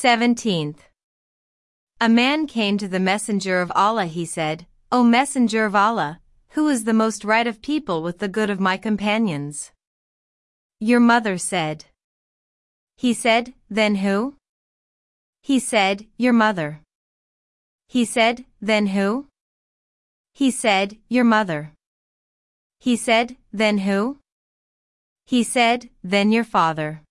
17th. A man came to the messenger of Allah he said, O messenger of Allah, who is the most right of people with the good of my companions? Your mother said. He said, then who? He said, your mother. He said, then who? He said, your mother. He said, then who? He said, then your father.